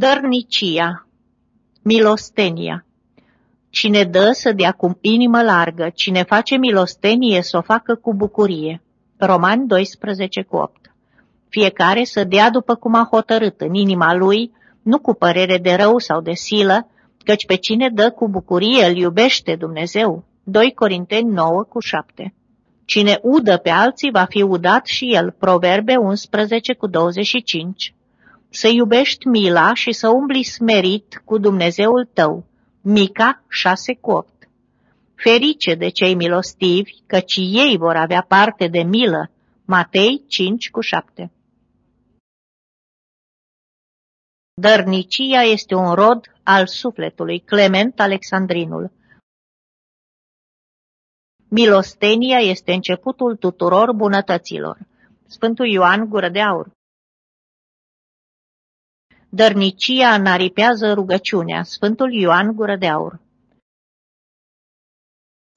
Dărnicia, milostenia. Cine dă să dea cu inimă largă, cine face milostenie să o facă cu bucurie. Roman 12 cu 8. Fiecare să dea după cum a hotărât în inima lui, nu cu părere de rău sau de silă, căci pe cine dă cu bucurie îl iubește Dumnezeu. 2 Corinteni 9 cu 7. Cine udă pe alții va fi udat și el. Proverbe 11 cu 25. Să iubești mila și să umbli smerit cu Dumnezeul tău. Mica 6 cu 8. Ferice de cei milostivi, căci ei vor avea parte de milă. Matei 5 cu 7. Dărnicia este un rod al sufletului, Clement Alexandrinul. Milostenia este începutul tuturor bunătăților. Sfântul Ioan Gură de Aur Dărnicia înaripează rugăciunea. Sfântul Ioan Gură de Aur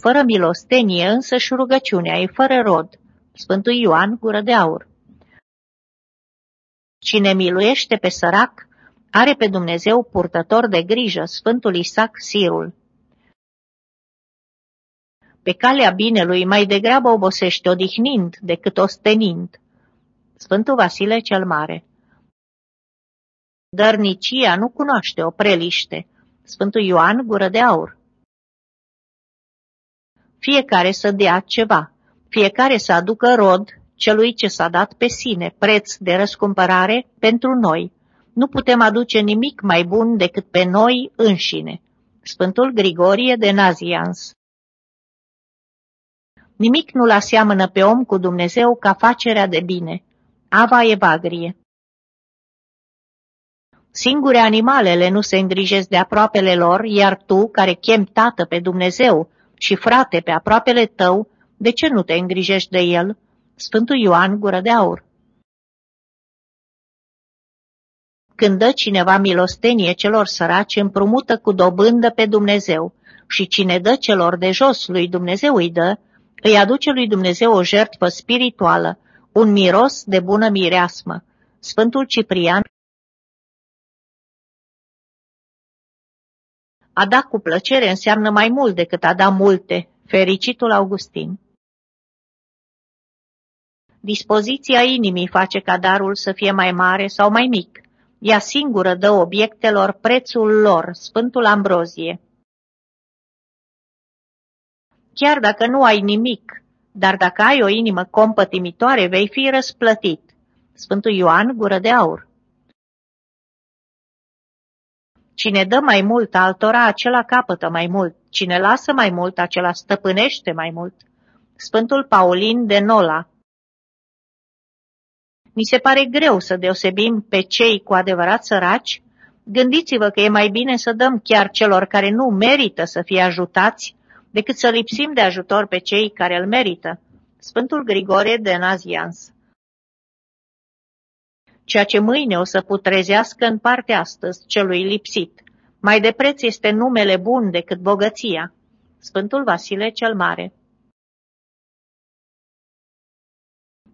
Fără milostenie însă și rugăciunea e fără rod. Sfântul Ioan Gură de Aur Cine miluiește pe sărac, are pe Dumnezeu purtător de grijă, Sfântul Isaac Sirul. Pe calea binelui mai degrabă obosește odihnind decât ostenind. Sfântul Vasile cel Mare Dărnicia nu cunoaște o preliște. Sfântul Ioan Gură de Aur Fiecare să dea ceva, fiecare să aducă rod celui ce s-a dat pe sine, preț de răscumpărare pentru noi. Nu putem aduce nimic mai bun decât pe noi înșine. Sfântul Grigorie de Nazians Nimic nu-l aseamănă pe om cu Dumnezeu ca facerea de bine. Ava Evagrie Singure animalele nu se îngrijesc de aproapele lor, iar tu, care chem tată pe Dumnezeu și frate pe aproapele tău, de ce nu te îngrijești de el? Sfântul Ioan Gură de Aur Când dă cineva milostenie celor săraci, împrumută cu dobândă pe Dumnezeu și cine dă celor de jos lui Dumnezeu îi dă, îi aduce lui Dumnezeu o jertfă spirituală, un miros de bună mireasmă. Sfântul Ciprian A da cu plăcere înseamnă mai mult decât a da multe, fericitul Augustin. Dispoziția inimii face ca darul să fie mai mare sau mai mic. Ea singură dă obiectelor prețul lor, Sfântul Ambrozie. Chiar dacă nu ai nimic, dar dacă ai o inimă compătimitoare, vei fi răsplătit. Sfântul Ioan, gură de aur. Cine dă mai mult altora, acela capătă mai mult. Cine lasă mai mult, acela stăpânește mai mult. Sfântul Paulin de Nola Mi se pare greu să deosebim pe cei cu adevărat săraci. Gândiți-vă că e mai bine să dăm chiar celor care nu merită să fie ajutați decât să lipsim de ajutor pe cei care îl merită. Sfântul Grigore de Nazians Ceea ce mâine o să putrezească în parte astăzi celui lipsit. Mai de preț este numele bun decât bogăția. Sfântul Vasile cel Mare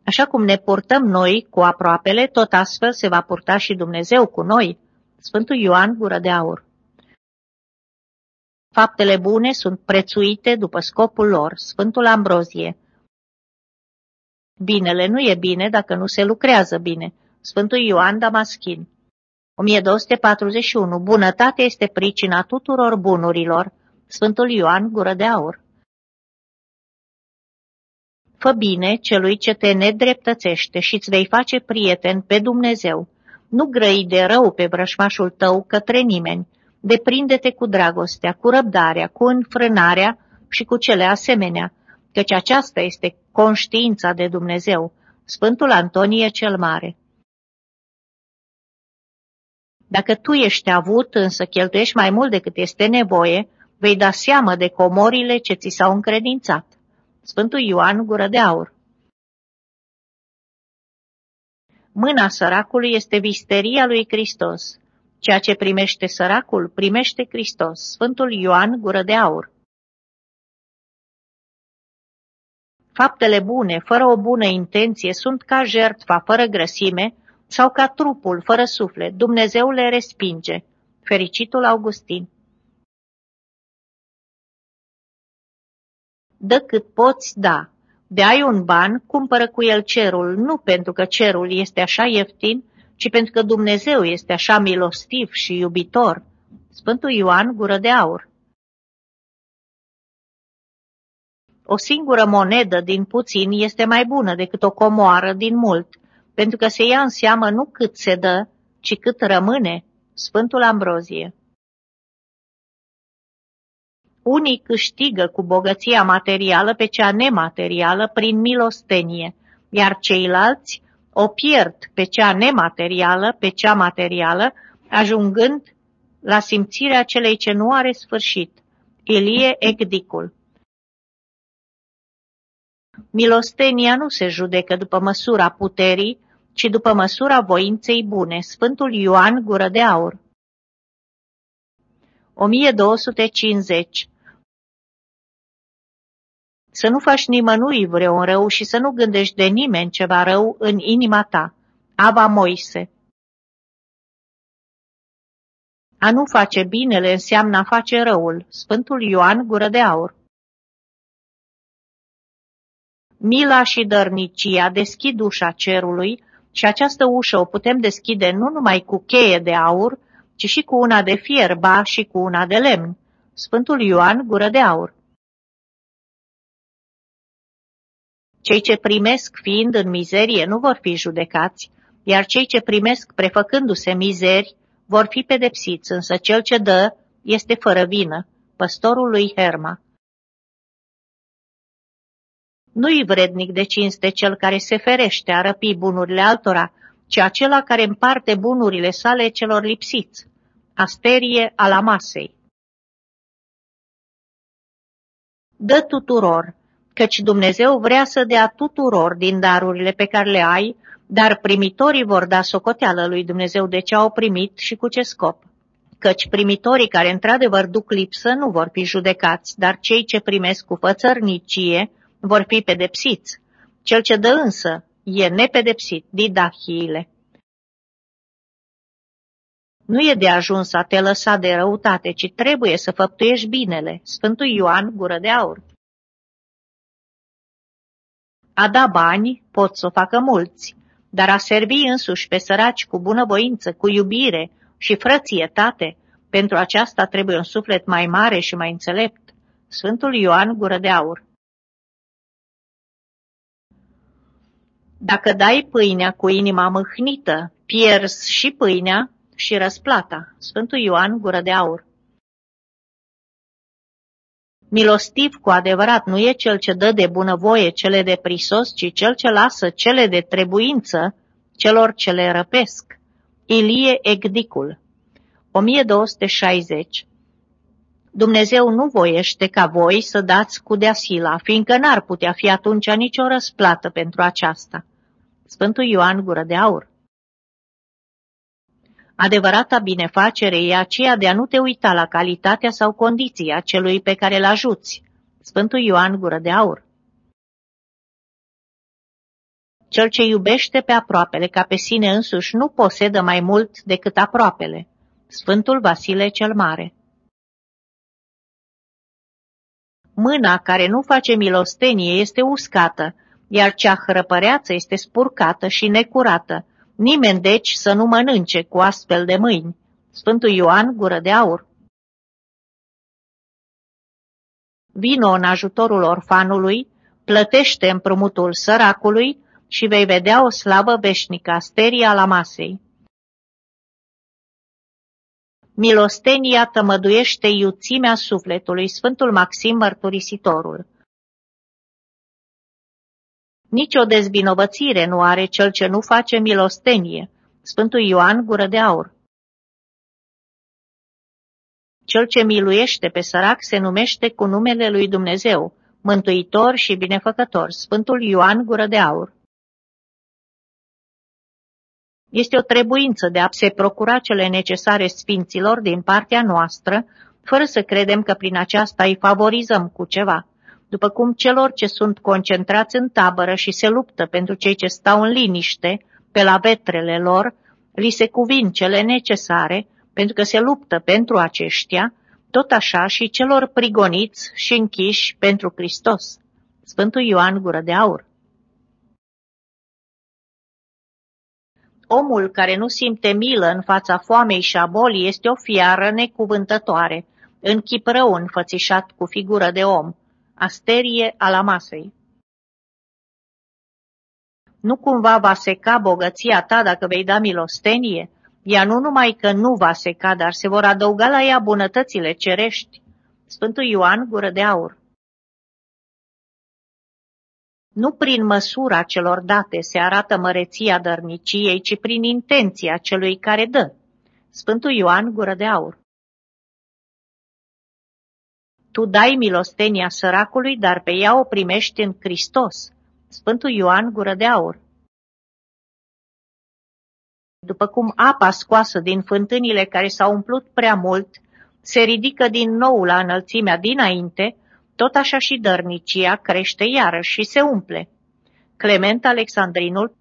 Așa cum ne purtăm noi cu aproapele, tot astfel se va purta și Dumnezeu cu noi. Sfântul Ioan Gură de Aur Faptele bune sunt prețuite după scopul lor, Sfântul Ambrozie. Binele nu e bine dacă nu se lucrează bine, Sfântul Ioan Damaschin. 1241. Bunătatea este pricina tuturor bunurilor. Sfântul Ioan Gură de Aur. Fă bine celui ce te nedreptățește și îți vei face prieten pe Dumnezeu. Nu grăi de rău pe vrășmașul tău către nimeni, deprinde-te cu dragostea, cu răbdarea, cu înfrânarea și cu cele asemenea, căci aceasta este conștiința de Dumnezeu. Sfântul Antonie cel Mare Dacă tu ești avut, însă cheltuiești mai mult decât este nevoie, vei da seamă de comorile ce ți s-au încredințat. Sfântul Ioan Gură de Aur Mâna săracului este visteria lui Hristos. Ceea ce primește săracul, primește Hristos. Sfântul Ioan Gură de Aur Faptele bune, fără o bună intenție, sunt ca jertfa, fără grăsime, sau ca trupul, fără suflet, Dumnezeu le respinge. Fericitul Augustin Dă cât poți da. De ai un ban, cumpără cu el cerul, nu pentru că cerul este așa ieftin, ci pentru că Dumnezeu este așa milostiv și iubitor. Sfântul Ioan, gură de aur. O singură monedă din puțin este mai bună decât o comoară din mult, pentru că se ia în seamă nu cât se dă, ci cât rămâne. Sfântul Ambrozie Unii câștigă cu bogăția materială pe cea nematerială prin milostenie, iar ceilalți o pierd pe cea nematerială, pe cea materială, ajungând la simțirea celei ce nu are sfârșit. Ilie Egdicul Milostenia nu se judecă după măsura puterii, ci după măsura voinței bune. Sfântul Ioan Gură de Aur 1250 Să nu faci nimănui vreun rău și să nu gândești de nimeni ceva rău în inima ta. Aba Moise A nu face binele înseamnă a face răul. Sfântul Ioan Gură de Aur Mila și dărnicia deschid ușa cerului și această ușă o putem deschide nu numai cu cheie de aur, ci și cu una de fier, ba și cu una de lemn. Sfântul Ioan, gură de aur. Cei ce primesc fiind în mizerie nu vor fi judecați, iar cei ce primesc prefăcându-se mizeri vor fi pedepsiți, însă cel ce dă este fără vină. Păstorul lui Herma nu-i vrednic de cinste cel care se ferește a răpi bunurile altora, ci acela care împarte bunurile sale celor lipsiți. Asterie ala masei. Dă tuturor, căci Dumnezeu vrea să dea tuturor din darurile pe care le ai, dar primitorii vor da socoteală lui Dumnezeu de ce au primit și cu ce scop. Căci primitorii care într-adevăr duc lipsă nu vor fi judecați, dar cei ce primesc cu fățărnicie vor fi pedepsiți. Cel ce dă însă e nepedepsit, didahiile. Nu e de ajuns a te lăsa de răutate, ci trebuie să făptuiești binele. Sfântul Ioan, gură de aur. A da bani pot să o facă mulți, dar a servi însuși pe săraci cu bunăvoință, cu iubire și frățietate, pentru aceasta trebuie un suflet mai mare și mai înțelept. Sfântul Ioan, gură de aur. Dacă dai pâinea cu inima mâhnită, pierzi și pâinea și răsplata. Sfântul Ioan, gură de aur. Milostiv cu adevărat nu e cel ce dă de bunăvoie cele de prisos, ci cel ce lasă cele de trebuință celor ce le răpesc. Ilie Egdicul 1260 Dumnezeu nu voiește ca voi să dați cu deasila, fiindcă n-ar putea fi atunci nicio răsplată pentru aceasta. Sfântul Ioan Gură de Aur Adevărata binefacere e aceea de a nu te uita la calitatea sau condiția celui pe care îl ajuți. Sfântul Ioan Gură de Aur Cel ce iubește pe aproapele ca pe sine însuși nu posedă mai mult decât aproapele. Sfântul Vasile cel Mare Mâna care nu face milostenie este uscată, iar cea hrăpăreață este spurcată și necurată. Nimeni deci să nu mănânce cu astfel de mâini. Sfântul Ioan, gură de aur. Vino în ajutorul orfanului, plătește împrumutul săracului și vei vedea o slavă veșnică, asteria la masei. Milostenia tămăduiește iuțimea sufletului, Sfântul Maxim Mărturisitorul. Nici o dezvinovățire nu are cel ce nu face milostenie. Sfântul Ioan, gură de aur. Cel ce miluiește pe sărac se numește cu numele lui Dumnezeu, mântuitor și binefăcător, Sfântul Ioan, gură de aur. Este o trebuință de a se procura cele necesare sfinților din partea noastră, fără să credem că prin aceasta îi favorizăm cu ceva după cum celor ce sunt concentrați în tabără și se luptă pentru cei ce stau în liniște, pe la vetrele lor, li se cuvin cele necesare, pentru că se luptă pentru aceștia, tot așa și celor prigoniți și închiși pentru Hristos. Sfântul Ioan Gură de Aur Omul care nu simte milă în fața foamei și a bolii este o fiară necuvântătoare, în chip rău înfățișat cu figură de om, asterie ala masei. Nu cumva va seca bogăția ta dacă vei da milostenie? Ea nu numai că nu va seca, dar se vor adăuga la ea bunătățile cerești. Sfântul Ioan, gură de aur. Nu prin măsura celor date se arată măreția dărniciei, ci prin intenția celui care dă. Sfântul Ioan, gură de aur. Tu dai milostenia săracului, dar pe ea o primești în Hristos. Sfântul Ioan, gură de aur. După cum apa scoasă din fântânile care s-au umplut prea mult se ridică din nou la înălțimea dinainte, tot așa și dărnicia crește iarăși și se umple. Clement Alexandrinul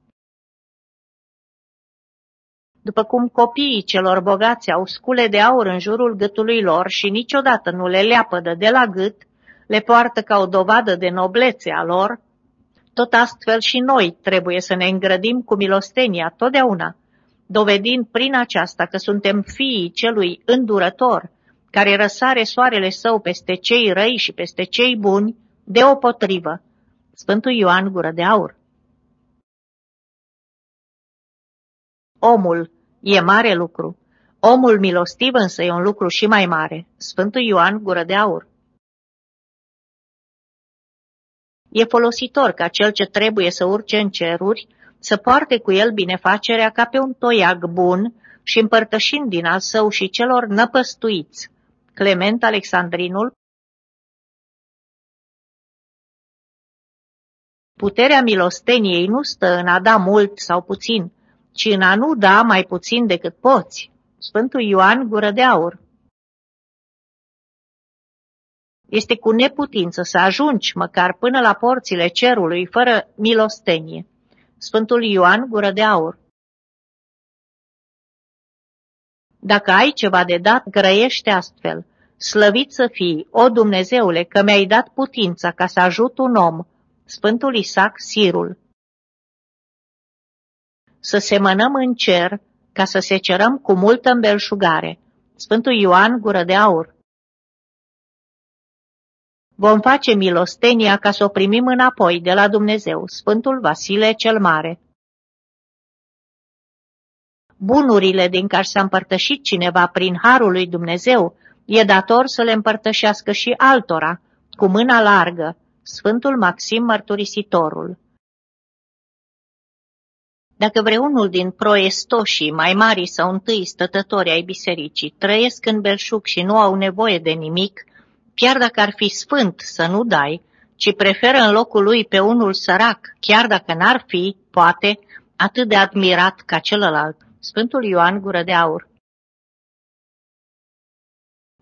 după cum copiii celor bogați au scule de aur în jurul gâtului lor și niciodată nu le leapădă de la gât, le poartă ca o dovadă de noblețe a lor, tot astfel și noi trebuie să ne îngrădim cu milostenia totdeauna, dovedind prin aceasta că suntem fiii celui îndurător, care răsare soarele său peste cei răi și peste cei buni, deopotrivă. Sfântul Ioan Gură de Aur Omul e mare lucru, omul milostiv însă e un lucru și mai mare. Sfântul Ioan Gură de Aur E folositor ca cel ce trebuie să urce în ceruri să poarte cu el binefacerea ca pe un toiag bun și împărtășind din al său și celor năpăstuiți. Clement Alexandrinul Puterea milosteniei nu stă în a da mult sau puțin, ci în a nu da mai puțin decât poți. Sfântul Ioan Gură de Aur Este cu neputință să ajungi măcar până la porțile cerului fără milostenie. Sfântul Ioan Gură de Aur Dacă ai ceva de dat, grăiește astfel. Slăvit să fii, o Dumnezeule, că mi-ai dat putința ca să ajut un om. Sfântul Isaac Sirul Să semănăm în cer, ca să se cerăm cu multă îmbelșugare. Sfântul Ioan Gură de Aur Vom face milostenia ca să o primim înapoi de la Dumnezeu, Sfântul Vasile cel Mare. Bunurile din care s-a împărtășit cineva prin harul lui Dumnezeu, e dator să le împărtășească și altora, cu mâna largă, Sfântul Maxim Mărturisitorul. Dacă vreunul din proestoșii mai mari sau întâi stătători ai bisericii trăiesc în belșug și nu au nevoie de nimic, chiar dacă ar fi sfânt să nu dai, ci preferă în locul lui pe unul sărac, chiar dacă n-ar fi, poate, atât de admirat ca celălalt. Sfântul Ioan Gură de Aur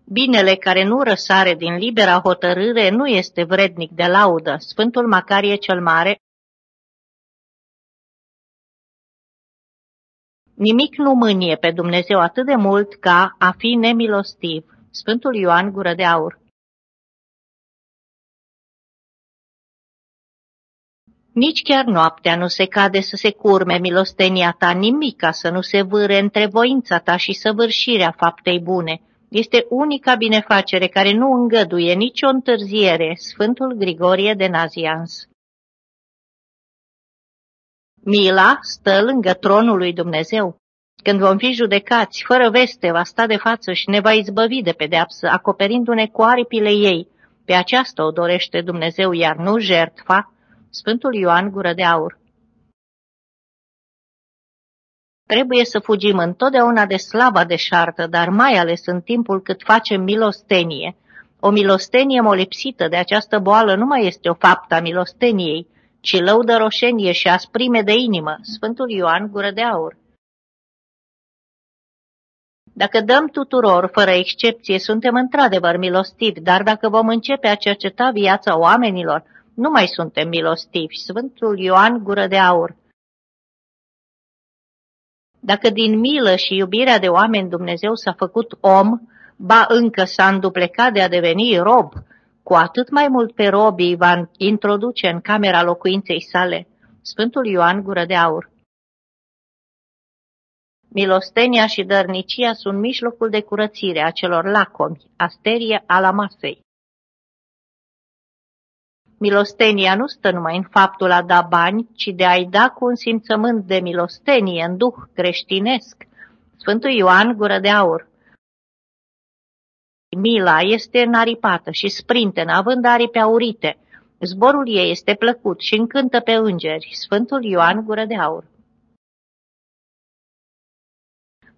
Binele care nu răsare din libera hotărâre nu este vrednic de laudă. Sfântul Macarie cel Mare Nimic nu mânie pe Dumnezeu atât de mult ca a fi nemilostiv. Sfântul Ioan Gură de Aur Nici chiar noaptea nu se cade să se curme milostenia ta nimica să nu se vâre între voința ta și săvârșirea faptei bune. Este unica binefacere care nu îngăduie nicio întârziere, Sfântul Grigorie de Nazians. Mila stă lângă tronul lui Dumnezeu. Când vom fi judecați, fără veste va sta de față și ne va izbăvi de pedeapsă, acoperindu-ne cu aripile ei. Pe aceasta o dorește Dumnezeu, iar nu jertfa, Sfântul Ioan Gură de Aur Trebuie să fugim întotdeauna de slaba deșartă, dar mai ales în timpul cât facem milostenie. O milostenie molipsită de această boală nu mai este o faptă a milosteniei, ci lăudă roșenie și asprime de inimă. Sfântul Ioan Gură de Aur Dacă dăm tuturor, fără excepție, suntem într-adevăr milostivi, dar dacă vom începe a cerceta viața oamenilor, nu mai suntem milostivi. Sfântul Ioan Gură de Aur Dacă din milă și iubirea de oameni Dumnezeu s-a făcut om, ba încă s-a înduplecat de a deveni rob, cu atât mai mult pe robii va introduce în camera locuinței sale. Sfântul Ioan Gură de Aur Milostenia și dărnicia sunt mijlocul de curățire a celor lacomi, asterie ala masei. Milostenia nu stă numai în faptul a da bani, ci de a-i da cu un simțământ de milostenie în duh creștinesc. Sfântul Ioan Gură de Aur Mila este înaripată și sprintenă, având aripi aurite. Zborul ei este plăcut și încântă pe îngeri. Sfântul Ioan Gură de Aur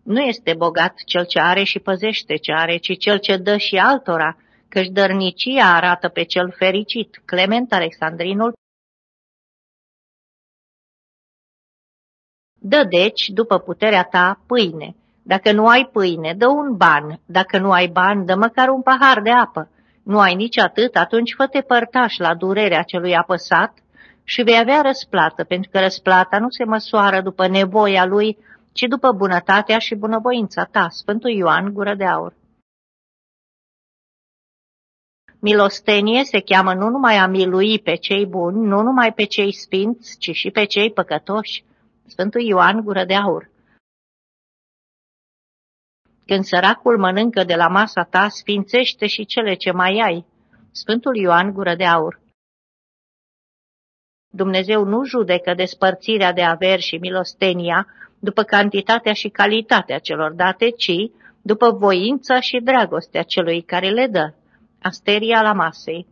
Nu este bogat cel ce are și păzește ce are, ci cel ce dă și altora, căci dărnicia arată pe cel fericit. Clement Alexandrinul Dă deci, după puterea ta, pâine. Dacă nu ai pâine, dă un ban. Dacă nu ai ban, dă măcar un pahar de apă. Nu ai nici atât, atunci fă-te părtaș la durerea celui apăsat și vei avea răsplată, pentru că răsplata nu se măsoară după nevoia lui, ci după bunătatea și bunăvoința ta. Sfântul Ioan, gură de aur. Milostenie se cheamă nu numai a milui pe cei buni, nu numai pe cei sfinți, ci și pe cei păcătoși. Sfântul Ioan, gură de aur. Când săracul mănâncă de la masa ta, sfințește și cele ce mai ai. Sfântul Ioan, gură de aur. Dumnezeu nu judecă despărțirea de averi și milostenia după cantitatea și calitatea celor date, ci după voința și dragostea celui care le dă. Asteria la masei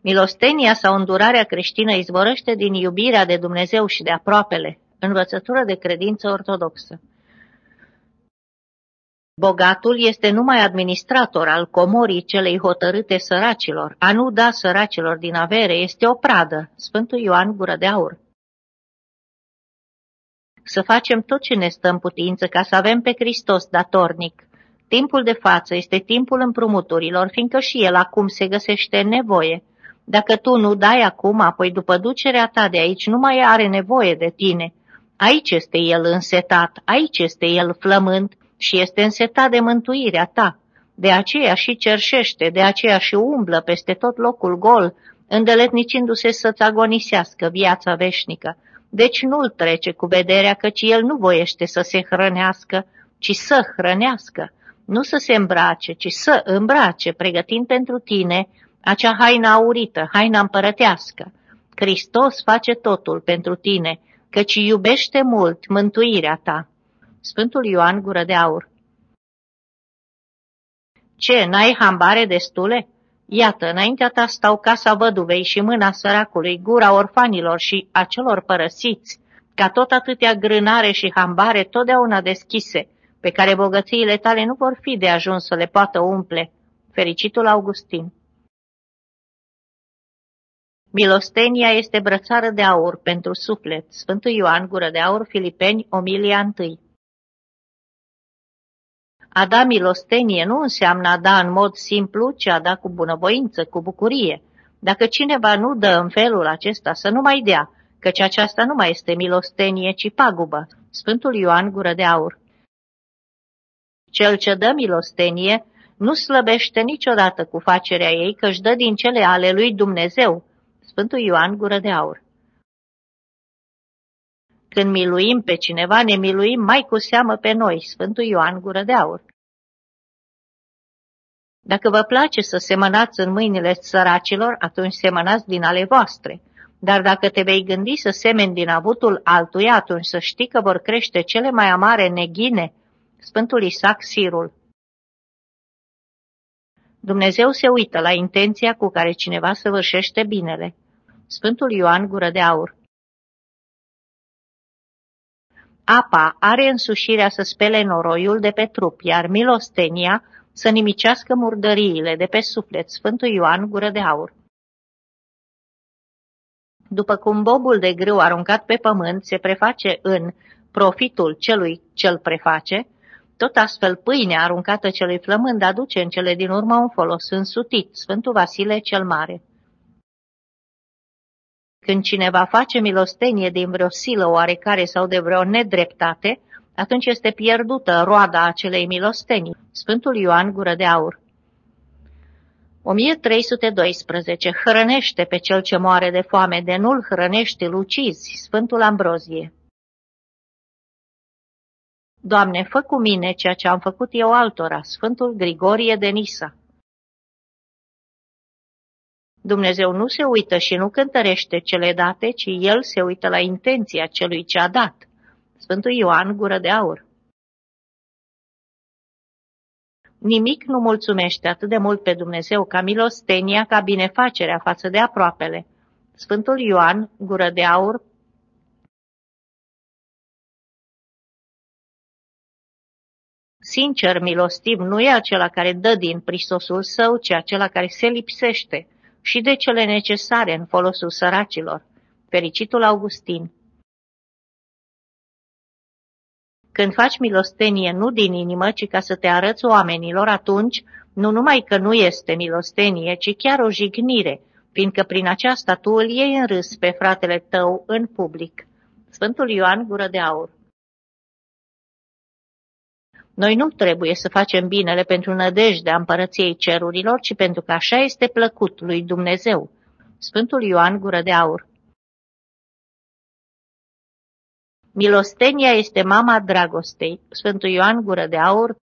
Milostenia sau îndurarea creștină izvorăște din iubirea de Dumnezeu și de aproapele, învățătură de credință ortodoxă. Bogatul este numai administrator al comorii celei hotărâte săracilor. A nu da săracilor din avere este o pradă. Sfântul Ioan Gură de Aur. Să facem tot ce ne stă în putință ca să avem pe Hristos datornic. Timpul de față este timpul împrumuturilor, fiindcă și el acum se găsește în nevoie. Dacă tu nu dai acum, apoi după ducerea ta de aici nu mai are nevoie de tine. Aici este el însetat, aici este el flământ și este însetat de mântuirea ta. De aceea și cerșește, de aceea și umblă peste tot locul gol, îndeletnicindu-se să-ți agonisească viața veșnică. Deci nu-l trece cu vederea, căci el nu voiește să se hrănească, ci să hrănească, nu să se îmbrace, ci să îmbrace, pregătind pentru tine acea haină aurită, haina împărătească. Hristos face totul pentru tine, căci iubește mult mântuirea ta. Sfântul Ioan Gură de Aur Ce, n-ai hambare destule? Iată, înaintea ta stau casa văduvei și mâna săracului, gura orfanilor și a celor părăsiți, ca tot atâtea grânare și hambare totdeauna deschise, pe care bogățiile tale nu vor fi de ajuns să le poată umple. Fericitul Augustin Milostenia este brățară de aur pentru suflet. Sfântul Ioan, gură de aur, Filipeni, Omilia 1. A da milostenie nu înseamnă a da în mod simplu, ci a da cu bunăvoință, cu bucurie. Dacă cineva nu dă în felul acesta, să nu mai dea, căci aceasta nu mai este milostenie, ci pagubă. Sfântul Ioan, gură de aur. Cel ce dă milostenie nu slăbește niciodată cu facerea ei, că își dă din cele ale lui Dumnezeu. Sfântul Ioan, gură de aur. Când miluim pe cineva, ne miluim mai cu seamă pe noi, Sfântul Ioan Gură de Aur. Dacă vă place să semănați în mâinile săracilor, atunci semănați din ale voastre. Dar dacă te vei gândi să semeni din avutul altuia, atunci să știi că vor crește cele mai amare neghine. Sfântul Isaac Sirul Dumnezeu se uită la intenția cu care cineva săvârșește binele. Sfântul Ioan Gură de Aur Apa are însușirea să spele noroiul de pe trup, iar milostenia să nimicească murdăriile de pe suflet. Sfântul Ioan, gură de aur. După cum bobul de grâu aruncat pe pământ se preface în profitul celui ce-l preface, tot astfel pâinea aruncată celui flămând aduce în cele din urmă un folos însutit, Sfântul Vasile cel Mare. Când cineva face milostenie din vreo silă oarecare sau de vreo nedreptate, atunci este pierdută roada acelei milostenii. Sfântul Ioan Gură de Aur 1312. Hrănește pe cel ce moare de foame, de nu-l hrănește, lucizi. Sfântul Ambrozie Doamne, fă cu mine ceea ce am făcut eu altora. Sfântul Grigorie de Nisa Dumnezeu nu se uită și nu cântărește cele date, ci El se uită la intenția celui ce a dat. Sfântul Ioan, gură de aur. Nimic nu mulțumește atât de mult pe Dumnezeu ca milostenia, ca binefacerea față de aproapele. Sfântul Ioan, gură de aur, Sincer, milostiv nu e acela care dă din prisosul său, ci acela care se lipsește și de cele necesare în folosul săracilor. Fericitul Augustin Când faci milostenie nu din inimă, ci ca să te arăți oamenilor, atunci nu numai că nu este milostenie, ci chiar o jignire, fiindcă prin aceasta tu îl iei în râs pe fratele tău în public. Sfântul Ioan Gură de Aur Noi nu trebuie să facem binele pentru nădejdea împărăției cerurilor, ci pentru că așa este plăcut lui Dumnezeu. Sfântul Ioan Gură de Aur Milostenia este mama dragostei. Sfântul Ioan Gură de Aur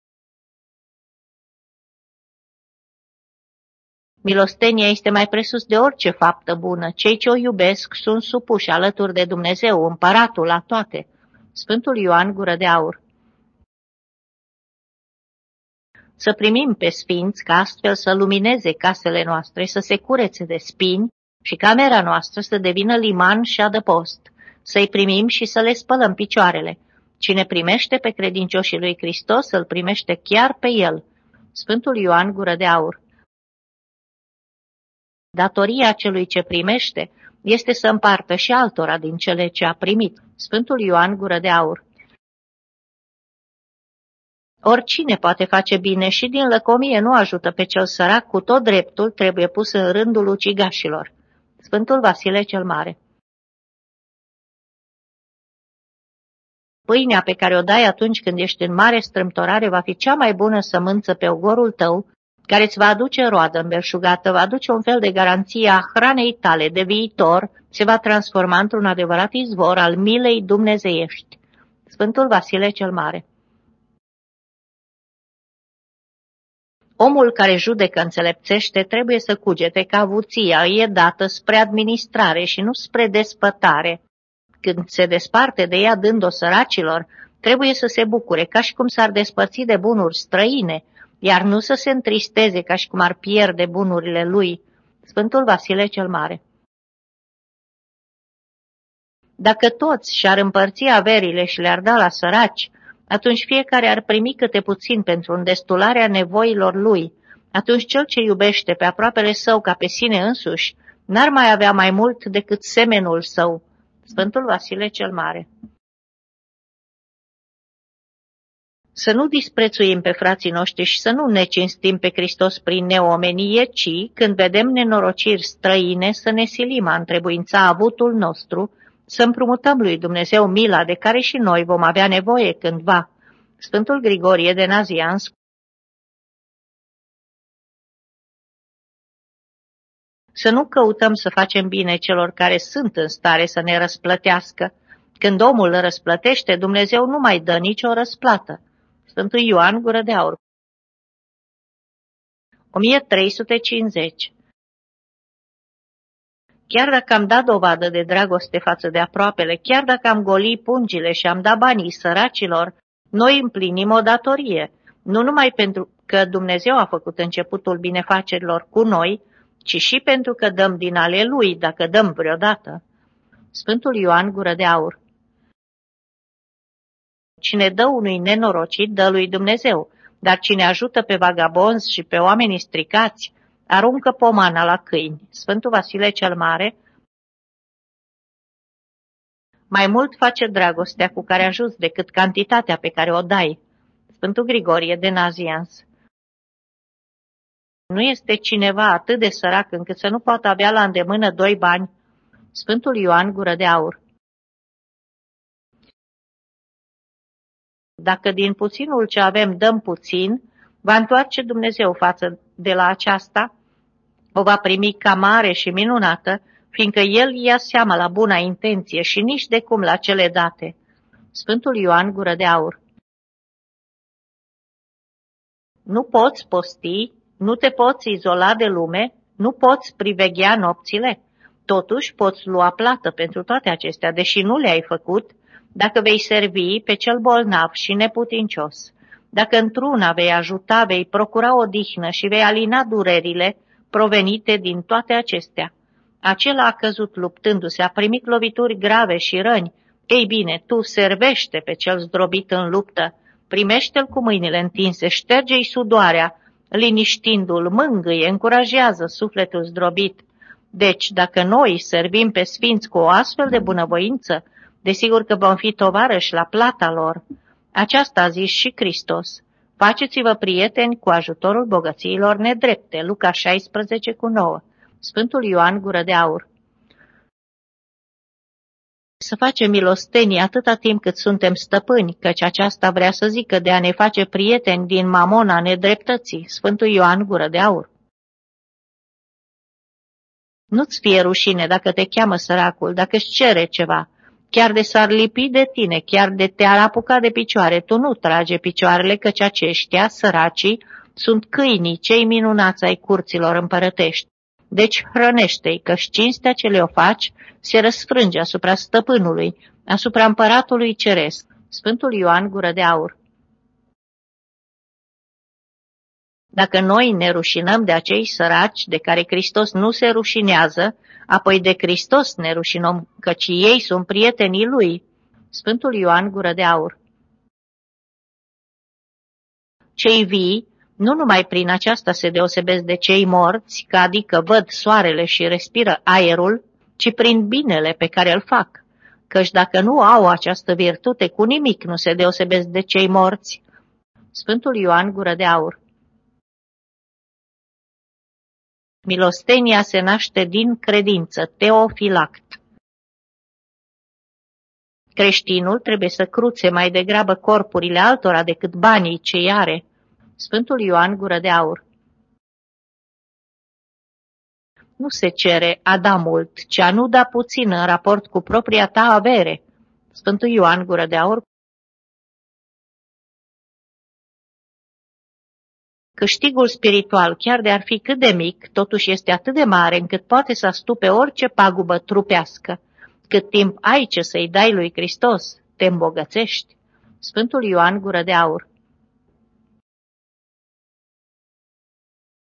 Milostenia este mai presus de orice faptă bună. Cei ce o iubesc sunt supuși alături de Dumnezeu, împăratul la toate. Sfântul Ioan Gură de Aur Să primim pe sfinți ca astfel să lumineze casele noastre, să se curețe de spini și camera noastră să devină liman și adăpost să-i primim și să le spălăm picioarele. Cine primește pe credincioșii lui Hristos, îl primește chiar pe el. Sfântul Ioan Gură de Aur Datoria celui ce primește este să împartă și altora din cele ce a primit. Sfântul Ioan Gură de Aur Oricine poate face bine și din lăcomie nu ajută pe cel sărac, cu tot dreptul trebuie pus în rândul ucigașilor. Sfântul Vasile cel Mare Pâinea pe care o dai atunci când ești în mare strâmtorare va fi cea mai bună sămânță pe ogorul tău, care îți va aduce roadă îmbelșugată, va aduce un fel de garanție a hranei tale de viitor, se va transforma într-un adevărat izvor al milei dumnezeiești. Sfântul Vasile cel Mare Omul care judecă înțelepțește trebuie să cugete că avuția îi e dată spre administrare și nu spre despătare, când se desparte de ea dând-o săracilor, trebuie să se bucure ca și cum s-ar despărți de bunuri străine, iar nu să se întristeze ca și cum ar pierde bunurile lui. Sfântul Vasile cel Mare Dacă toți și-ar împărți averile și le-ar da la săraci, atunci fiecare ar primi câte puțin pentru îndestularea nevoilor lui. Atunci cel ce iubește pe aproapele său ca pe sine însuși, n-ar mai avea mai mult decât semenul său. Sfântul Vasile cel Mare Să nu disprețuim pe frații noștri și să nu ne cinstim pe Hristos prin neomenie, ci, când vedem nenorociri străine, să ne silim a întrebuința avutul nostru, să împrumutăm lui Dumnezeu mila de care și noi vom avea nevoie cândva. Sfântul Grigorie de Nazian să nu căutăm să facem bine celor care sunt în stare să ne răsplătească. Când omul răsplătește, Dumnezeu nu mai dă nicio răsplată. Sfântul Ioan Gură de Aur 1350 Chiar dacă am dat dovadă de dragoste față de aproapele, chiar dacă am goli pungile și am dat banii săracilor, noi împlinim o datorie, nu numai pentru că Dumnezeu a făcut începutul binefacerilor cu noi, ci și pentru că dăm din ale lui, dacă dăm vreodată. Sfântul Ioan Gură de Aur Cine dă unui nenorocit, dă lui Dumnezeu, dar cine ajută pe vagabonzi și pe oamenii stricați, aruncă pomana la câini. Sfântul Vasile cel Mare mai mult face dragostea cu care ajuți decât cantitatea pe care o dai. Sfântul Grigorie de Nazians nu este cineva atât de sărac încât să nu poată avea la îndemână doi bani Sfântul Ioan Gură de Aur Dacă din puținul ce avem dăm puțin, va întoarce Dumnezeu față de la aceasta, o va primi ca mare și minunată, fiindcă El ia seama la buna intenție și nici de cum la cele date. Sfântul Ioan Gură de Aur Nu poți posti, nu te poți izola de lume, nu poți priveghea nopțile. Totuși poți lua plată pentru toate acestea, deși nu le-ai făcut, dacă vei servi pe cel bolnav și neputincios. Dacă într-una vei ajuta, vei procura o dihnă și vei alina durerile provenite din toate acestea. Acela a căzut luptându-se, a primit lovituri grave și răni. Ei bine, tu servește pe cel zdrobit în luptă, primește-l cu mâinile întinse, șterge-i sudoarea, liniștindu-l, mângâie, încurajează sufletul zdrobit. Deci, dacă noi servim pe sfinți cu o astfel de bunăvoință, desigur că vom fi tovarăși la plata lor. Aceasta a zis și Hristos. Faceți-vă prieteni cu ajutorul bogățiilor nedrepte. Luca 16 cu 9. Sfântul Ioan Gură de Aur. Să facem milostenie atâta timp cât suntem stăpâni, căci aceasta vrea să zică de a ne face prieteni din mamona nedreptății. Sfântul Ioan Gură de Aur. Nu-ți fie rușine dacă te cheamă săracul, dacă îți cere ceva, chiar de s-ar lipi de tine, chiar de te-ar apuca de picioare, tu nu trage picioarele, căci aceștia, săracii, sunt câinii, cei minunați ai curților împărătești. Deci hrănește-i, că cinstea ce le-o faci se răsfrânge asupra stăpânului, asupra împăratului ceresc. Sfântul Ioan Gură de Aur Dacă noi ne rușinăm de acei săraci de care Hristos nu se rușinează, apoi de Hristos ne rușinăm, căci ei sunt prietenii Lui. Sfântul Ioan Gură de Aur Cei vii nu numai prin aceasta se deosebesc de cei morți, că adică văd soarele și respiră aerul, ci prin binele pe care îl fac, căci dacă nu au această virtute, cu nimic nu se deosebesc de cei morți. Sfântul Ioan Gură de Aur Milostenia se naște din credință, teofilact. Creștinul trebuie să cruțe mai degrabă corpurile altora decât banii ce are. Sfântul Ioan Gură de Aur Nu se cere a da mult, ci a nu da puțin în raport cu propria ta avere. Sfântul Ioan Gură de Aur Câștigul spiritual, chiar de ar fi cât de mic, totuși este atât de mare încât poate să astupe orice pagubă trupească. Cât timp ai ce să-i dai lui Hristos, te îmbogățești. Sfântul Ioan Gură de Aur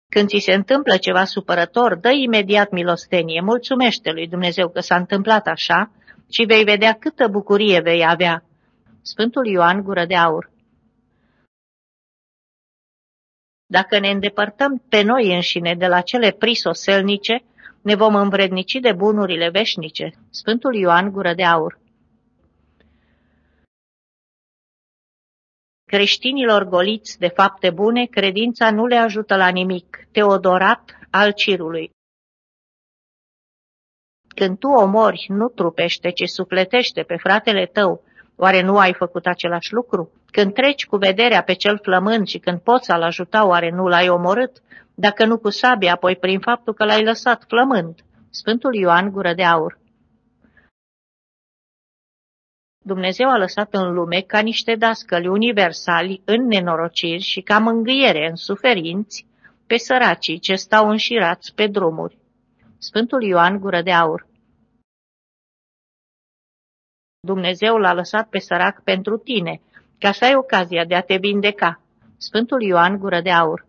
Când ți se întâmplă ceva supărător, dă imediat milostenie, mulțumește lui Dumnezeu că s-a întâmplat așa și vei vedea câtă bucurie vei avea. Sfântul Ioan Gură de Aur Dacă ne îndepărtăm pe noi înșine de la cele prisoselnice, ne vom învrednici de bunurile veșnice. Sfântul Ioan Gură de Aur Creștinilor goliți de fapte bune, credința nu le ajută la nimic. Teodorat al Cirului Când tu omori, nu trupește, ci sufletește pe fratele tău, oare nu ai făcut același lucru? Când treci cu vederea pe cel flămând și când poți să-l ajuta, oare nu l-ai omorât? Dacă nu cu sabia, apoi prin faptul că l-ai lăsat flămând. Sfântul Ioan Gură de Aur Dumnezeu a lăsat în lume ca niște dascăli universali în nenorociri și ca mângâiere în suferinți pe săracii ce stau înșirați pe drumuri. Sfântul Ioan Gură de Aur Dumnezeu l-a lăsat pe sărac pentru tine, ca să ai ocazia de a te vindeca. Sfântul Ioan Gură de Aur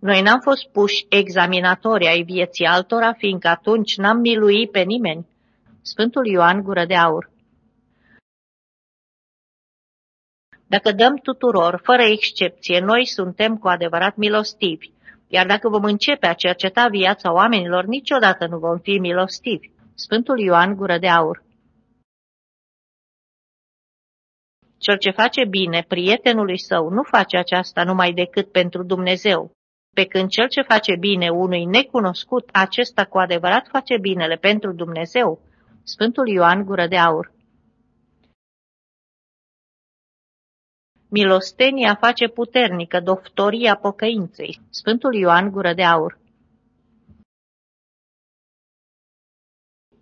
Noi n-am fost puși examinatori ai vieții altora, fiindcă atunci n-am miluit pe nimeni. Sfântul Ioan Gură de Aur Dacă dăm tuturor, fără excepție, noi suntem cu adevărat milostivi, iar dacă vom începe a cerceta viața oamenilor, niciodată nu vom fi milostivi. Sfântul Ioan Gură de Aur Cel ce face bine prietenului său nu face aceasta numai decât pentru Dumnezeu, Pe când cel ce face bine unui necunoscut, acesta cu adevărat face binele pentru Dumnezeu. Sfântul Ioan Gură de Aur Milostenia face puternică doftoria pocăinței. Sfântul Ioan Gură de Aur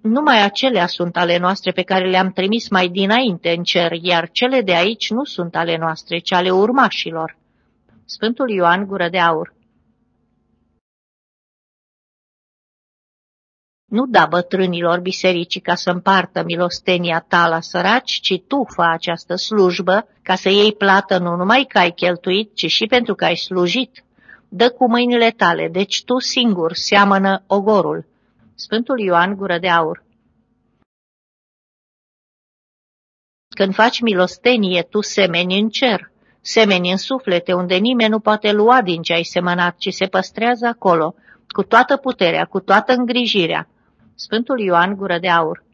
Numai acelea sunt ale noastre pe care le-am trimis mai dinainte în cer, iar cele de aici nu sunt ale noastre, ci ale urmașilor. Sfântul Ioan Gură de Aur Nu da bătrânilor bisericii ca să împartă milostenia ta la săraci, ci tu fă această slujbă ca să iei plată nu numai că ai cheltuit, ci și pentru că ai slujit. Dă cu mâinile tale, deci tu singur seamănă ogorul. Sfântul Ioan Gură de Aur Când faci milostenie, tu semeni în cer, semeni în suflete, unde nimeni nu poate lua din ce ai semănat, ci se păstrează acolo, cu toată puterea, cu toată îngrijirea. Sfântul Ioan Gură de Aur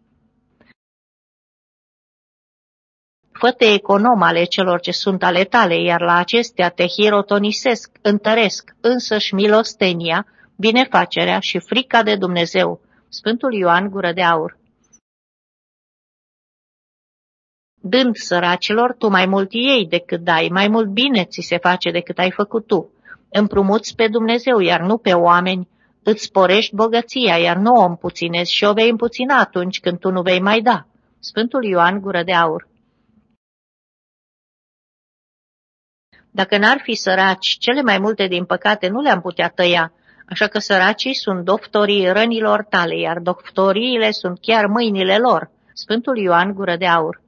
Fă-te econom ale celor ce sunt ale tale, iar la acestea te hirotonisesc, întăresc însăși milostenia, binefacerea și frica de Dumnezeu. Sfântul Ioan Gură de Aur Dând săracilor, tu mai mult ei decât dai, mai mult bine ți se face decât ai făcut tu. Împrumuți pe Dumnezeu, iar nu pe oameni, îți sporești bogăția, iar nu o împuținezi și o vei împuțina atunci când tu nu vei mai da. Sfântul Ioan Gură de Aur Dacă n-ar fi săraci, cele mai multe din păcate nu le-am putea tăia, așa că săracii sunt doctorii rănilor tale, iar doctoriile sunt chiar mâinile lor. Sfântul Ioan Gură de Aur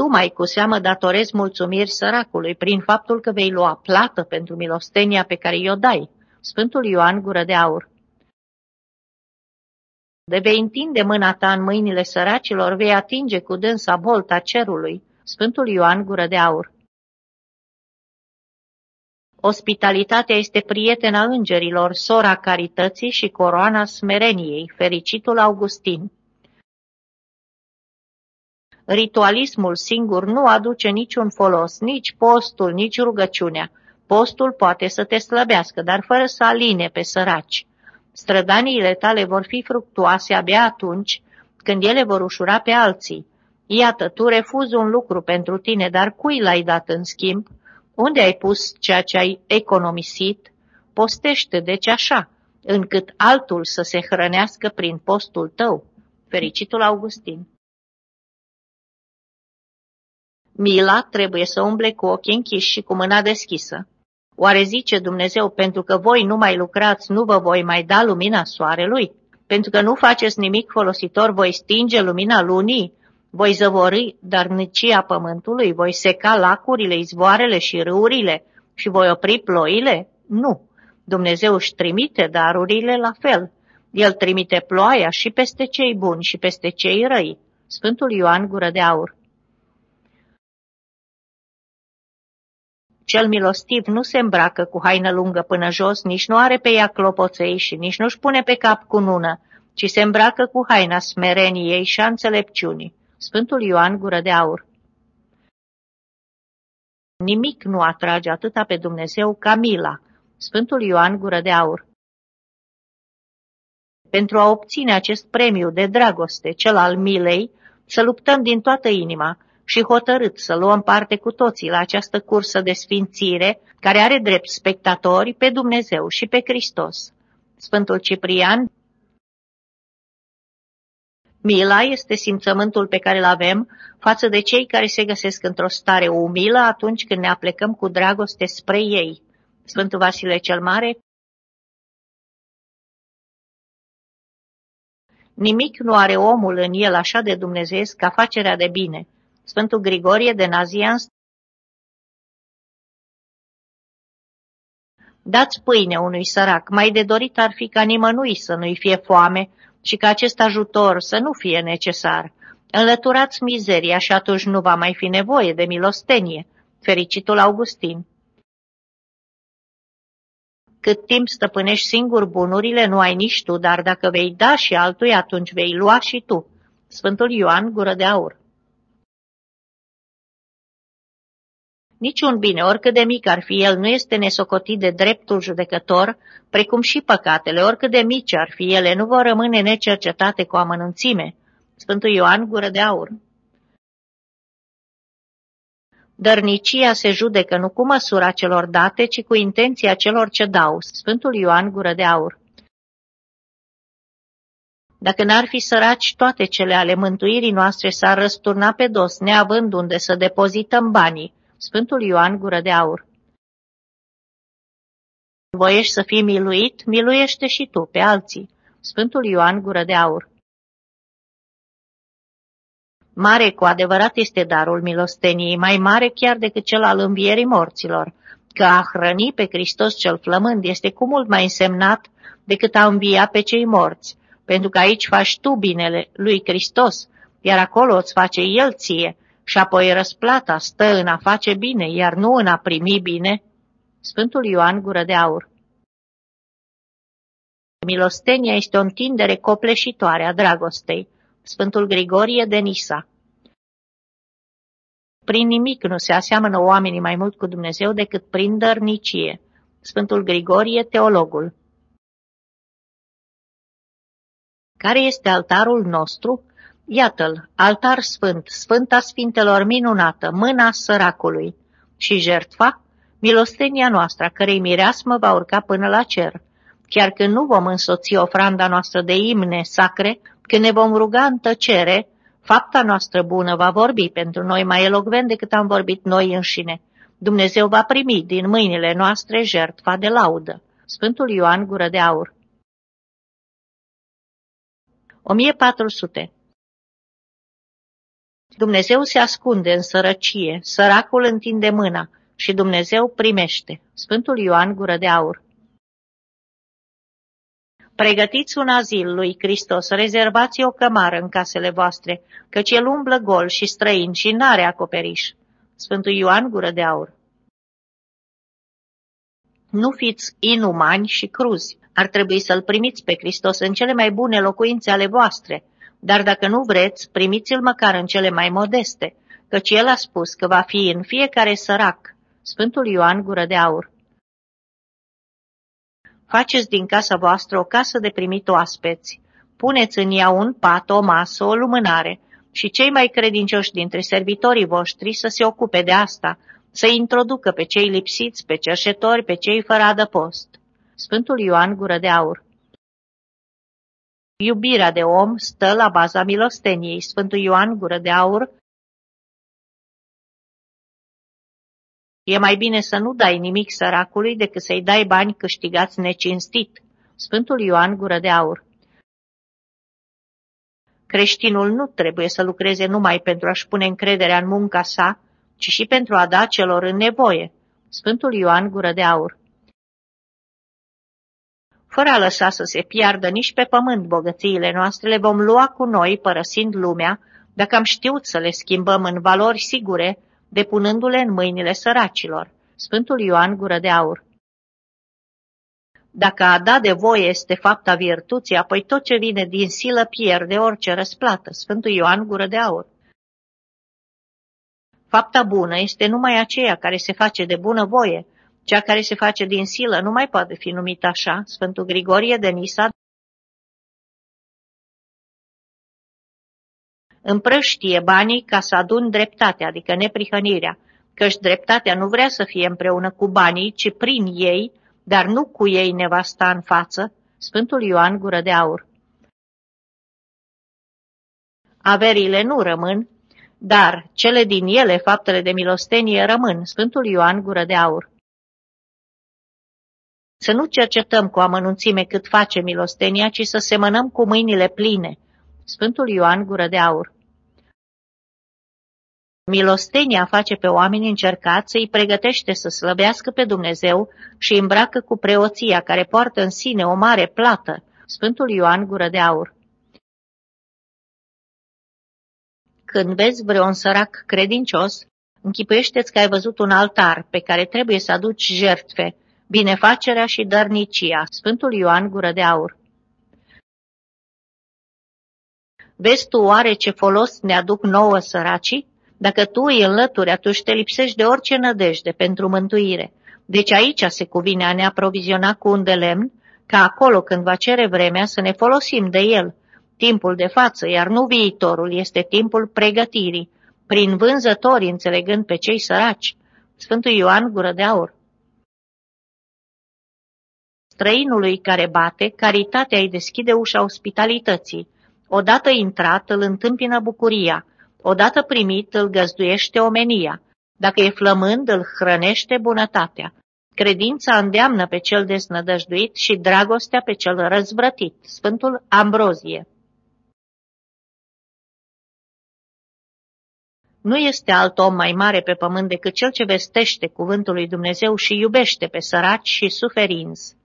tu mai cu seamă datorezi mulțumiri săracului prin faptul că vei lua plată pentru milostenia pe care i-o dai. Sfântul Ioan Gură de Aur De vei întinde mâna ta în mâinile săracilor, vei atinge cu dânsa bolta cerului. Sfântul Ioan Gură de Aur Ospitalitatea este prietena îngerilor, sora carității și coroana smereniei, fericitul Augustin. Ritualismul singur nu aduce niciun folos, nici postul, nici rugăciunea. Postul poate să te slăbească, dar fără să aline pe săraci. Strădaniile tale vor fi fructuoase abia atunci când ele vor ușura pe alții. Iată, tu refuzi un lucru pentru tine, dar cui l-ai dat în schimb? Unde ai pus ceea ce ai economisit? Postește deci așa, încât altul să se hrănească prin postul tău. Fericitul Augustin Mila trebuie să umble cu ochii închiși și cu mâna deschisă. Oare zice Dumnezeu, pentru că voi nu mai lucrați, nu vă voi mai da lumina soarelui? Pentru că nu faceți nimic folositor, voi stinge lumina lunii? Voi zăvori darnicia pământului? Voi seca lacurile, izvoarele și râurile? Și voi opri ploile? Nu. Dumnezeu își trimite darurile la fel. El trimite ploaia și peste cei buni și peste cei răi. Sfântul Ioan Gură de Aur Cel milostiv nu se îmbracă cu haină lungă până jos, nici nu are pe ea clopoței și nici nu-și pune pe cap cu nună, ci se îmbracă cu haina smereniei și a înțelepciunii. Sfântul Ioan Gură de Aur Nimic nu atrage atâta pe Dumnezeu ca mila. Sfântul Ioan Gură de Aur Pentru a obține acest premiu de dragoste, cel al milei, să luptăm din toată inima, și hotărât să luăm parte cu toții la această cursă de sfințire, care are drept spectatori pe Dumnezeu și pe Hristos. Sfântul Ciprian Mila este simțământul pe care îl avem față de cei care se găsesc într-o stare umilă atunci când ne aplecăm cu dragoste spre ei. Sfântul Vasile cel Mare Nimic nu are omul în el așa de dumnezeesc ca facerea de bine. Sfântul Grigorie de Nazianz Dați pâine unui sărac, mai de dorit ar fi ca nimănui să nu-i fie foame și ca acest ajutor să nu fie necesar. Înlăturați mizeria și atunci nu va mai fi nevoie de milostenie. Fericitul Augustin Cât timp stăpânești singur bunurile, nu ai nici tu, dar dacă vei da și altuia, atunci vei lua și tu. Sfântul Ioan, gură de aur Niciun bine, oricât de mic ar fi el, nu este nesocotit de dreptul judecător, precum și păcatele, oricât de mici ar fi ele, nu vor rămâne necercetate cu amănunțime. Sfântul Ioan, gură de aur. Dărnicia se judecă nu cu măsura celor date, ci cu intenția celor ce dau. Sfântul Ioan, gură de aur. Dacă n-ar fi săraci, toate cele ale mântuirii noastre s-ar răsturna pe dos, neavând unde să depozităm banii. Sfântul Ioan, gură de aur. Voiești să fii miluit, miluiește și tu pe alții. Sfântul Ioan, gură de aur. Mare cu adevărat este darul milosteniei, mai mare chiar decât cel al învierii morților, că a hrăni pe Hristos cel flămând este cu mult mai însemnat decât a învia pe cei morți, pentru că aici faci tu binele lui Hristos, iar acolo îți face El ție, și apoi răsplata stă în a face bine, iar nu în a primi bine. Sfântul Ioan Gură de Aur Milostenia este o întindere copleșitoare a dragostei. Sfântul Grigorie de Nisa Prin nimic nu se aseamănă oamenii mai mult cu Dumnezeu decât prin dărnicie. Sfântul Grigorie, teologul Care este altarul nostru? Iată-l, altar sfânt, sfânta sfintelor minunată, mâna săracului. Și jertfa? Milostenia noastră, cărei mireasmă va urca până la cer. Chiar când nu vom însoți ofranda noastră de imne sacre, când ne vom ruga în tăcere, fapta noastră bună va vorbi pentru noi mai elogvent decât am vorbit noi înșine. Dumnezeu va primi din mâinile noastre jertfa de laudă. Sfântul Ioan Gură de Aur 1400 Dumnezeu se ascunde în sărăcie, săracul întinde mâna și Dumnezeu primește. Sfântul Ioan Gură de Aur Pregătiți un azil lui Hristos, rezervați o cămară în casele voastre, căci el umblă gol și străin și n-are acoperiș. Sfântul Ioan Gură de Aur Nu fiți inumani și cruzi, ar trebui să-L primiți pe Hristos în cele mai bune locuințe ale voastre, dar dacă nu vreți, primiți-l măcar în cele mai modeste, căci el a spus că va fi în fiecare sărac. Sfântul Ioan Gură de Aur Faceți din casa voastră o casă de primit oaspeți. Puneți în ea un pat, o masă, o lumânare și cei mai credincioși dintre servitorii voștri să se ocupe de asta, să introducă pe cei lipsiți, pe cerșetori, pe cei fără adăpost. Sfântul Ioan Gură de Aur Iubirea de om stă la baza milosteniei. Sfântul Ioan, gură de aur. E mai bine să nu dai nimic săracului decât să-i dai bani câștigați necinstit. Sfântul Ioan, gură de aur. Creștinul nu trebuie să lucreze numai pentru a-și pune încrederea în munca sa, ci și pentru a da celor în nevoie. Sfântul Ioan, gură de aur fără a lăsa să se piardă nici pe pământ bogățiile noastre, le vom lua cu noi, părăsind lumea, dacă am știut să le schimbăm în valori sigure, depunându-le în mâinile săracilor. Sfântul Ioan Gură de Aur Dacă a da de voie este fapta virtuții, apoi tot ce vine din silă pierde orice răsplată. Sfântul Ioan Gură de Aur Fapta bună este numai aceea care se face de bună voie, cea care se face din silă nu mai poate fi numită așa, Sfântul Grigorie de Nisa. Împrăștie banii ca să adun dreptatea, adică neprihănirea, căci dreptatea nu vrea să fie împreună cu banii, ci prin ei, dar nu cu ei ne va sta în față, Sfântul Ioan Gură de Aur. Averile nu rămân, dar cele din ele, faptele de milostenie, rămân, Sfântul Ioan Gură de Aur. Să nu cercetăm cu amănunțime cât face milostenia, ci să semănăm cu mâinile pline. Sfântul Ioan Gură de Aur Milostenia face pe oameni încercați, îi pregătește să slăbească pe Dumnezeu și îmbracă cu preoția care poartă în sine o mare plată. Sfântul Ioan Gură de Aur Când vezi vreun sărac credincios, închipuiește-ți că ai văzut un altar pe care trebuie să aduci jertfe, binefacerea și dărnicia. Sfântul Ioan Gură de Aur Vezi tu oare ce folos ne aduc nouă săracii? Dacă tu îi înlături, atunci te lipsești de orice nădejde pentru mântuire. Deci aici se cuvine a ne aproviziona cu un de lemn, ca acolo când va cere vremea să ne folosim de el. Timpul de față, iar nu viitorul, este timpul pregătirii, prin vânzători înțelegând pe cei săraci. Sfântul Ioan Gură de Aur Străinului care bate, caritatea îi deschide ușa ospitalității. Odată intrat, îl întâmpină bucuria, odată primit, îl găzduiește omenia. Dacă e flămând, îl hrănește bunătatea. Credința îndeamnă pe cel desnădăjduit și dragostea pe cel răzvrătit. Sfântul Ambrozie Nu este alt om mai mare pe pământ decât cel ce vestește cuvântul lui Dumnezeu și iubește pe săraci și suferinți.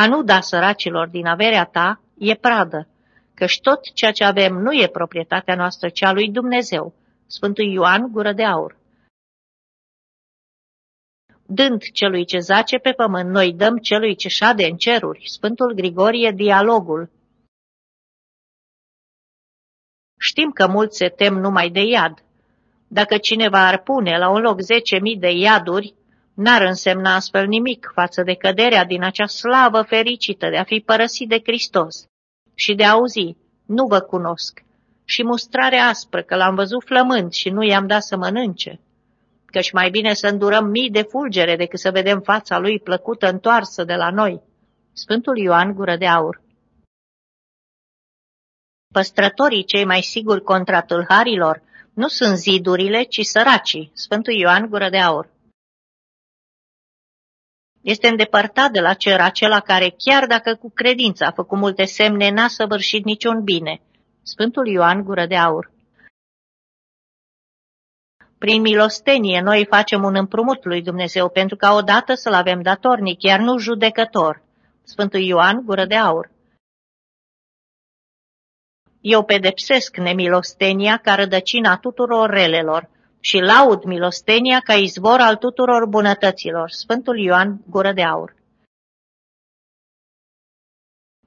A nu da săracilor din averea ta e pradă, căci tot ceea ce avem nu e proprietatea noastră, ci a lui Dumnezeu. Sfântul Ioan, gură de aur. Dând celui ce zace pe pământ, noi dăm celui ce șade în ceruri. Sfântul Grigorie, dialogul. Știm că mulți se tem numai de iad. Dacă cineva ar pune la un loc zece mii de iaduri, n-ar însemna astfel nimic față de căderea din acea slavă fericită de a fi părăsit de Hristos și de a auzi, nu vă cunosc, și mustrarea aspră că l-am văzut flămând și nu i-am dat să mănânce, căci mai bine să îndurăm mii de fulgere decât să vedem fața lui plăcută întoarsă de la noi. Sfântul Ioan Gură de Aur Păstrătorii cei mai siguri contra tâlharilor nu sunt zidurile, ci săracii. Sfântul Ioan Gură de Aur este îndepărtat de la cer acela care, chiar dacă cu credință a făcut multe semne, n-a săvârșit niciun bine. Sfântul Ioan Gură de Aur Prin milostenie noi facem un împrumut lui Dumnezeu pentru ca odată să-L avem datornic, iar nu judecător. Sfântul Ioan Gură de Aur Eu pedepsesc nemilostenia ca rădăcina tuturor relelor, și laud milostenia ca izvor al tuturor bunătăților. Sfântul Ioan, gură de aur.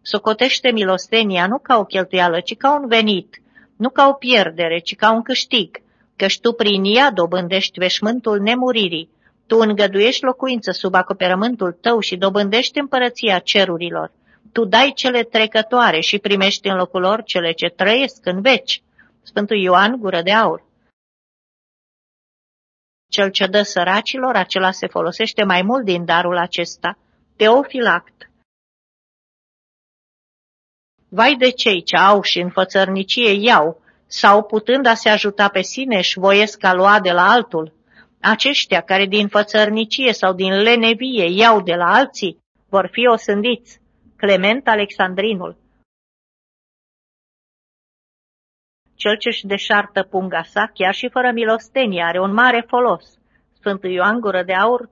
Socotește milostenia nu ca o cheltuială, ci ca un venit, nu ca o pierdere, ci ca un câștig, căci tu prin ea dobândești veșmântul nemuririi, tu îngăduiești locuință sub acoperământul tău și dobândești împărăția cerurilor. Tu dai cele trecătoare și primești în locul lor cele ce trăiesc în veci. Sfântul Ioan, gură de aur. Cel ce dă săracilor, acela se folosește mai mult din darul acesta. Teofilact Vai de cei ce au și în fățărnicie iau, sau putând a se ajuta pe sine își voiesc a lua de la altul. Aceștia care din fățărnicie sau din lenevie iau de la alții, vor fi osândiți. Clement Alexandrinul Cel ce-și deșartă punga sa, chiar și fără milostenie, are un mare folos. Sfântul Ioan Gură de Aur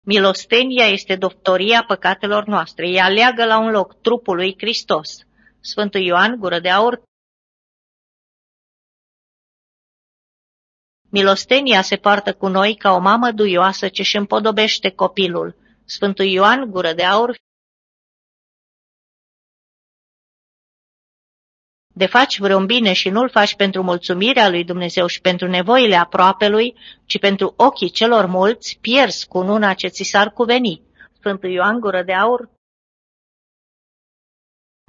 Milostenia este doctoria păcatelor noastre. Ea leagă la un loc trupul lui Hristos. Sfântul Ioan Gură de Aur Milostenia se poartă cu noi ca o mamă duioasă ce își împodobește copilul. Sfântul Ioan Gură de Aur de faci vreun bine și nu-l faci pentru mulțumirea lui Dumnezeu și pentru nevoile aproapelui, ci pentru ochii celor mulți, pierzi cu una ce ți s-ar cuveni. Sfântul Ioan Gură de Aur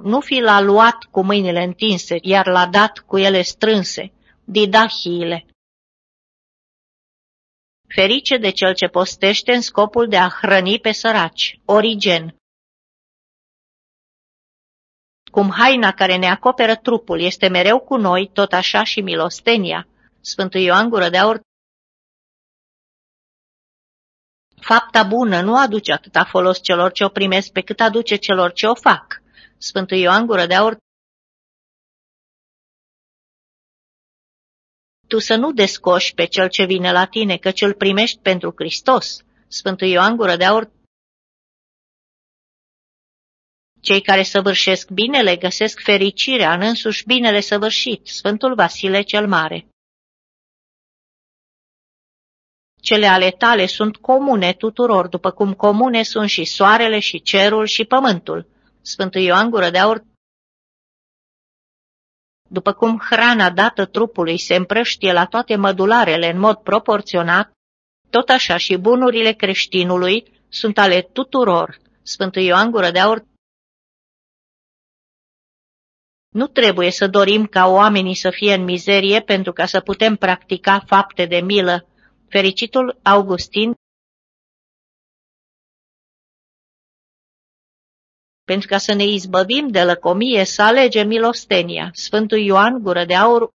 Nu fi l-a luat cu mâinile întinse, iar l-a dat cu ele strânse, didahiile. Ferice de cel ce postește în scopul de a hrăni pe săraci, Origen, cum haina care ne acoperă trupul este mereu cu noi, tot așa și milostenia. Sfântul Ioan Gură de Aur Fapta bună nu aduce atâta folos celor ce o primesc pe cât aduce celor ce o fac. Sfântul Ioan Gură de Aur Tu să nu descoși pe cel ce vine la tine, că cel primești pentru Hristos. Sfântul Ioan Gură de Aur cei care săvârșesc binele găsesc fericirea în însuși binele săvârșit, Sfântul Vasile cel Mare. Cele ale tale sunt comune tuturor, după cum comune sunt și soarele și cerul și pământul. Sfântul Ioan Gură de Aur După cum hrana dată trupului se împrăștie la toate mădularele în mod proporționat, tot așa și bunurile creștinului sunt ale tuturor. Sfântul Ioan Gură de Aur Nu trebuie să dorim ca oamenii să fie în mizerie pentru ca să putem practica fapte de milă. Fericitul Augustin Pentru ca să ne izbăvim de lăcomie, să alegem milostenia. Sfântul Ioan, gură de aur,